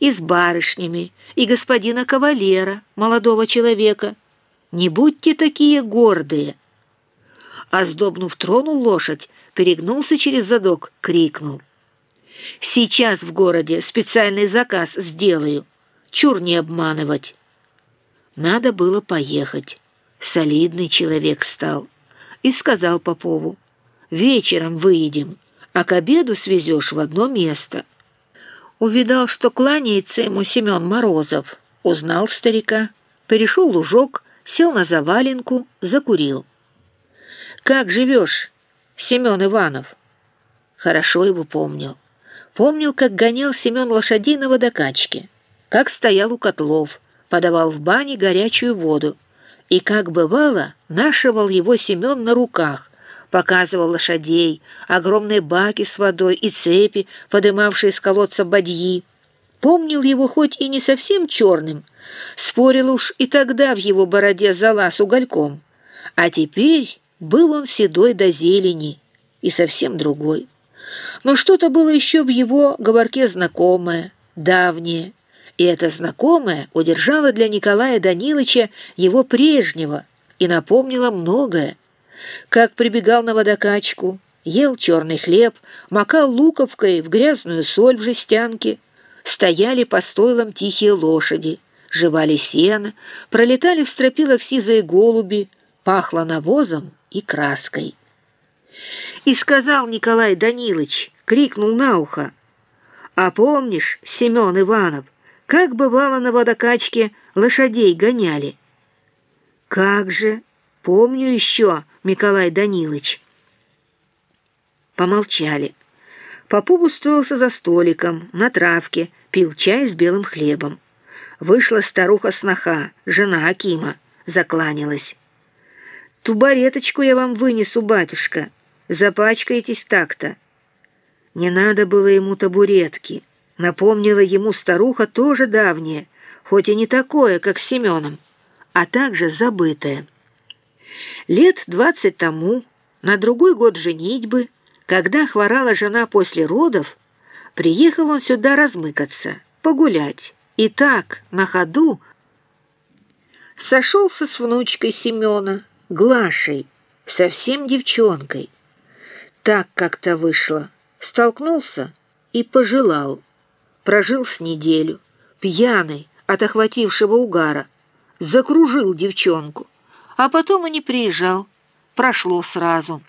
и с барышнями, и господина кавалера, молодого человека. Не будьте такие гордые!» Оздобнув тронул лошадь, перегнулся через задок, крикнул. «Сейчас в городе специальный заказ сделаю. Чур не обманывать!» Надо было поехать. Солидный человек стал. И сказал Попову, «Вечером выедем, а к обеду свезешь в одно место». Увидал, что кланяется ему Семен Морозов. Узнал старика, перешел лужок, сел на заваленку, закурил. «Как живешь, Семен Иванов?» Хорошо его помнил. Помнил, как гонял Семен лошадей на водокачке, как стоял у котлов, подавал в бане горячую воду, и, как бывало, нашивал его Семен на руках, показывал лошадей, огромные баки с водой и цепи, подымавшие с колодца бадьи. Помнил его хоть и не совсем черным, спорил уж и тогда в его бороде зола с угольком, а теперь был он седой до зелени и совсем другой. Но что-то было еще в его говорке знакомое, давнее, и это знакомое удержало для Николая Даниловича его прежнего и напомнило многое. Как прибегал на водокачку, ел черный хлеб, макал луковкой в грязную соль в жестянке, стояли по стойлам тихие лошади, жевали сено, пролетали в стропилах сизые голуби, пахло навозом и краской. И сказал Николай Данилович, крикнул на ухо, «А помнишь, Семен Иванов, как бывало на водокачке лошадей гоняли. Как же, помню еще, Николай Данилович. Помолчали. Попов устроился за столиком, на травке, пил чай с белым хлебом. Вышла старуха-сноха, жена Акима, закланялась. «Тубареточку я вам вынесу, батюшка, запачкаетесь так-то». Не надо было ему табуретки. Напомнила ему старуха тоже давнее, хоть и не такое, как с Семеном, а также забытое. Лет двадцать тому, на другой год женитьбы, когда хворала жена после родов, приехал он сюда размыкаться, погулять, и так, на ходу, сошелся с внучкой Семена, Глашей, совсем девчонкой. Так как-то вышло, столкнулся и пожелал. Прожил с неделю, пьяный от охватившего угара, закружил девчонку, а потом и не приезжал, прошло сразу.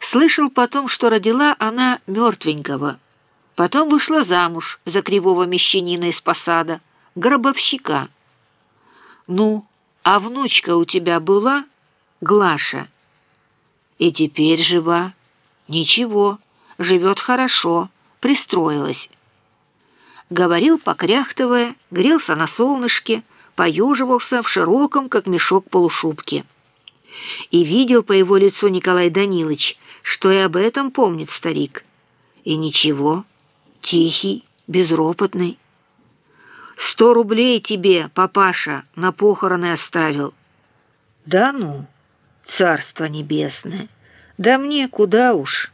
Слышал потом, что родила она мертвенького, потом вышла замуж за кривого мещанина из посада, гробовщика. «Ну, а внучка у тебя была, Глаша?» «И теперь жива. Ничего, живет хорошо, пристроилась» говорил, покряхтывая, грелся на солнышке, поюживался в широком, как мешок, полушубке. И видел по его лицу Николай Данилович, что и об этом помнит старик. И ничего, тихий, безропотный. «Сто рублей тебе, папаша, на похороны оставил». «Да ну, царство небесное, да мне куда уж,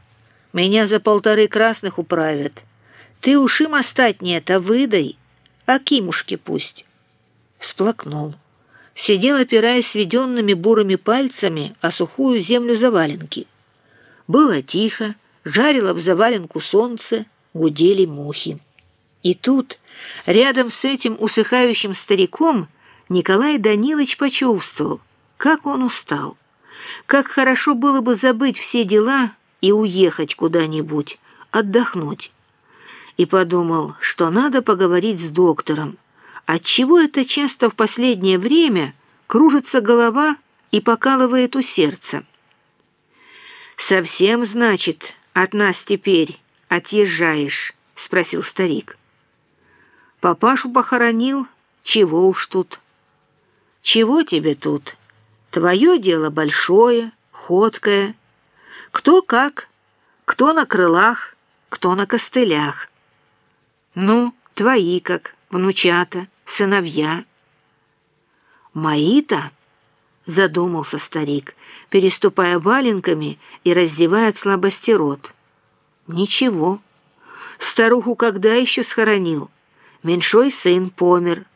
меня за полторы красных управят». Ты уж им остатнее-то выдай, а кимушки пусть. Всплакнул. Сидел, опираясь сведенными бурыми пальцами о сухую землю заваленки. Было тихо, жарило в заваленку солнце, гудели мухи. И тут, рядом с этим усыхающим стариком, Николай Данилович почувствовал, как он устал. Как хорошо было бы забыть все дела и уехать куда-нибудь, отдохнуть и подумал, что надо поговорить с доктором. Отчего это часто в последнее время кружится голова и покалывает у сердца? «Совсем, значит, от нас теперь отъезжаешь?» — спросил старик. «Папашу похоронил? Чего уж тут?» «Чего тебе тут? Твое дело большое, ходкое. Кто как, кто на крылах, кто на костылях». Ну, твои как, внучата, сыновья. Мои-то? Задумался старик, переступая валенками и раздевая от слабости рот. Ничего. Старуху когда еще схоронил? меньшой сын помер.